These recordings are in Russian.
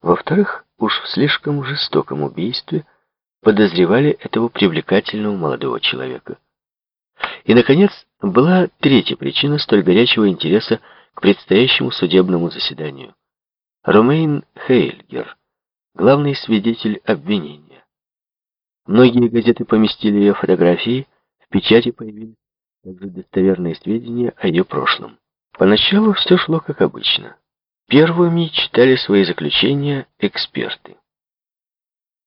Во-вторых, уж в слишком жестоком убийстве подозревали этого привлекательного молодого человека. И, наконец, была третья причина столь горячего интереса к предстоящему судебному заседанию. Ромейн Хейльгер, главный свидетель обвинения. Многие газеты поместили ее фотографии, в печати появились также достоверные сведения о ее прошлом. Поначалу все шло как обычно. Первыми читали свои заключения эксперты.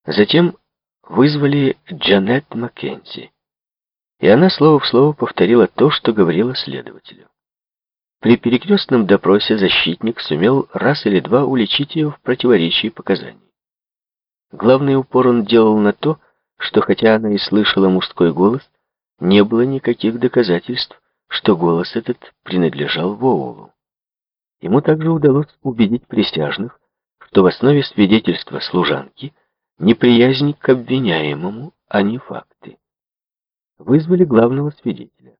Затем вызвали Джанет Маккензи, и она слово в слово повторила то, что говорила следователю. При перекрестном допросе защитник сумел раз или два уличить ее в противоречии показаний. Главный упор он делал на то, что хотя она и слышала мужской голос, не было никаких доказательств, что голос этот принадлежал Воулу. Ему также удалось убедить присяжных, что в основе свидетельства служанки неприязнь к обвиняемому, а не факты. Вызвали главного свидетеля.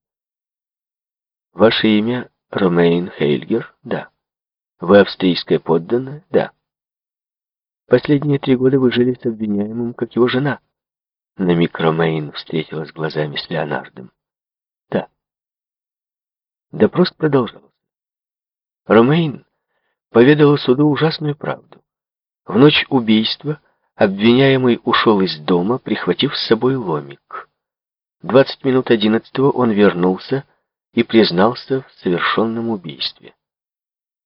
Ваше имя Ромейн Хейльгер? Да. Вы австрийская подданная? Да. Последние три года вы жили с обвиняемым, как его жена. На миг Ромейн встретилась глазами с Леонардом. Да. Допрос продолжался. Ромейн поведал суду ужасную правду. В ночь убийства обвиняемый ушел из дома, прихватив с собой ломик. Двадцать минут одиннадцатого он вернулся и признался в совершенном убийстве.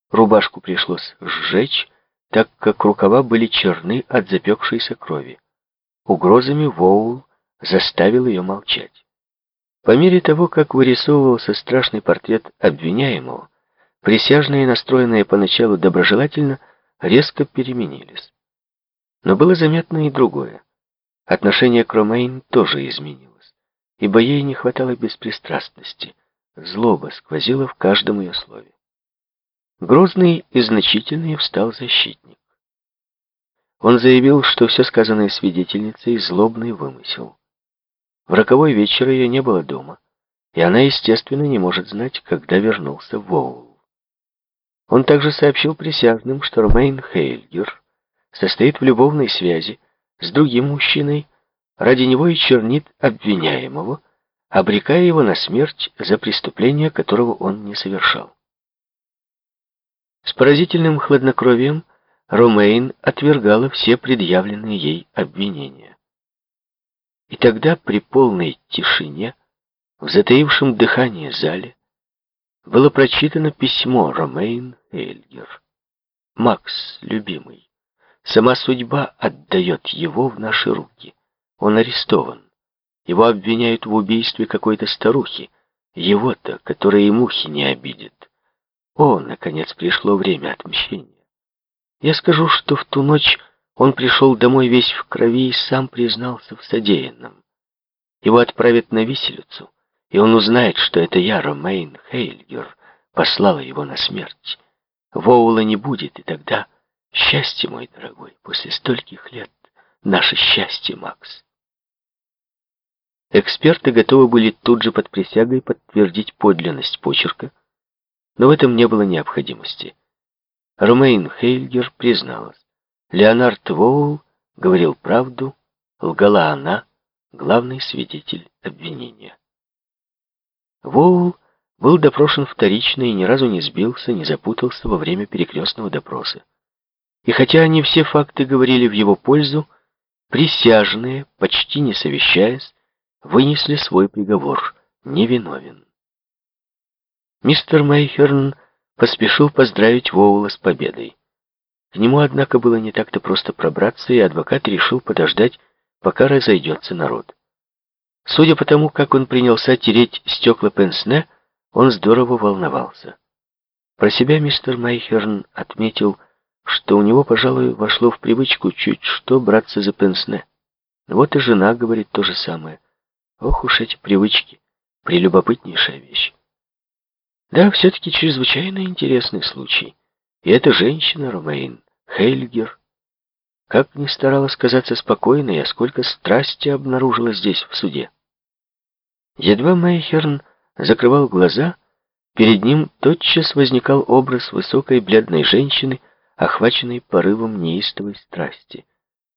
Рубашку пришлось сжечь, так как рукава были черны от запекшейся крови. Угрозами Воул заставил ее молчать. По мере того, как вырисовывался страшный портрет обвиняемого, Присяжные, настроенные поначалу доброжелательно, резко переменились. Но было заметно и другое. Отношение к Ромейн тоже изменилось, ибо ей не хватало беспристрастности. Злоба сквозила в каждом ее слове. Грозный и значительный встал защитник. Он заявил, что все сказанное свидетельницей — злобный вымысел. В роковой вечер ее не было дома, и она, естественно, не может знать, когда вернулся Воул. Он также сообщил присяжным, что Ромейн Хейльгер состоит в любовной связи с другим мужчиной, ради него и чернит обвиняемого, обрекая его на смерть за преступление, которого он не совершал. С поразительным хладнокровием Ромейн отвергала все предъявленные ей обвинения. И тогда при полной тишине, в затаившем дыхании зале, было прочитано письмо Ромейн Эльгер. «Макс, любимый, сама судьба отдает его в наши руки. Он арестован. Его обвиняют в убийстве какой-то старухи. Его-то, которая и мухи не обидит. О, наконец пришло время отмщения. Я скажу, что в ту ночь он пришел домой весь в крови и сам признался в содеянном. Его отправят на виселицу и он узнает, что это я, Ромейн Хейльгер, послала его на смерть. Воула не будет, и тогда счастье, мой дорогой, после стольких лет, наше счастье, Макс. Эксперты готовы были тут же под присягой подтвердить подлинность почерка, но в этом не было необходимости. Ромейн Хейльгер призналась. Леонард Воул говорил правду, лгала она, главный свидетель обвинения. Воул был допрошен вторично и ни разу не сбился, не запутался во время перекрестного допроса. И хотя не все факты говорили в его пользу, присяжные, почти не совещаясь, вынесли свой приговор «невиновен». Мистер Мейхерн поспешил поздравить Воула с победой. К нему, однако, было не так-то просто пробраться, и адвокат решил подождать, пока разойдется народ. Судя по тому, как он принялся тереть стекла пенсне, он здорово волновался. Про себя мистер Майхерн отметил, что у него, пожалуй, вошло в привычку чуть что браться за пенсне. Вот и жена говорит то же самое. Ох уж эти привычки, прелюбопытнейшая вещь. Да, все-таки чрезвычайно интересный случай. И эта женщина, Ромейн, Хейльгер, как ни старалась казаться спокойной, а сколько страсти обнаружила здесь, в суде. Едва Мейхерн закрывал глаза, перед ним тотчас возникал образ высокой бледной женщины, охваченный порывом неистовой страсти.